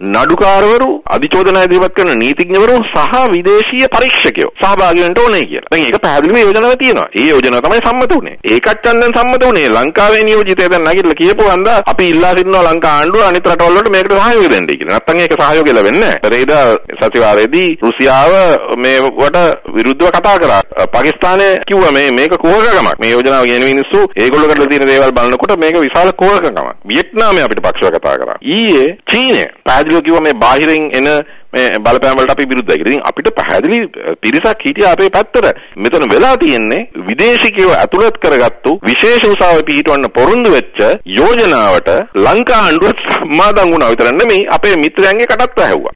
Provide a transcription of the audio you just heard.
නඩුකාරවරු අධිචෝදනා ඉදිරිපත් කරන නීතිඥවරු සහ විදේශීය පරීක්ෂකයෝ සහභාගී වෙන්න ඕනේ කියලා. දැන් ඒක පැහැදිලිව යෝජනාවක් තියෙනවා. ඒ යෝජනාව තමයි සම්මත වුනේ. ඒකත් දැන් සම්මත වුනේ. ලංකාවේ නියෝජිතය දැන් නැගිටලා කියපු හන්දා අපි ඉල්ලා සිටිනවා ලංකා ආණ්ඩුව අනිත් රටවල් වලට මේකට සහයෝගය දෙන්න කියලා. නැත්තම් ඒක සහයෝගය ලැබෙන්නේ නැහැ. පෙරේදා සතිವಾರයේදී රුසියාව මේවට විරුද්ධව කතා කරා. පාකිස්තානය කිව්වා මේ මේක කෝරකමක්. මේ යෝජනාව ගෙන මිනිස්සු ඒගොල්ලෝ කරලා තියෙන දේවල් බලනකොට මේක විශාල කෝරකමක්. වියට්නාමය අපිට පක්ෂව කතා කරා. ඊයේ චීනය පැහැදිලිව කිව්වා මේ බාහිරින් එන මේ බලපෑම් වලට අපි විරුද්ධයි කියලා. ඉතින් අපිට පැහැදිලි පිරිසක් හිටියා අපේ පැත්තට. මෙතන වෙලා තියෙන්නේ විදේශිකයෝ ඇතුළත් කරගත්තු විශේෂ උසාවිය පිහිටවන්න පොරොන්දු වෙච්ච යෝජනාවට ලංකා ආණ්ඩුව සම්මාදන් වුණා විතර නෙමෙයි අපේ මිත්‍රයන්ගේ කටත් වැහුවා.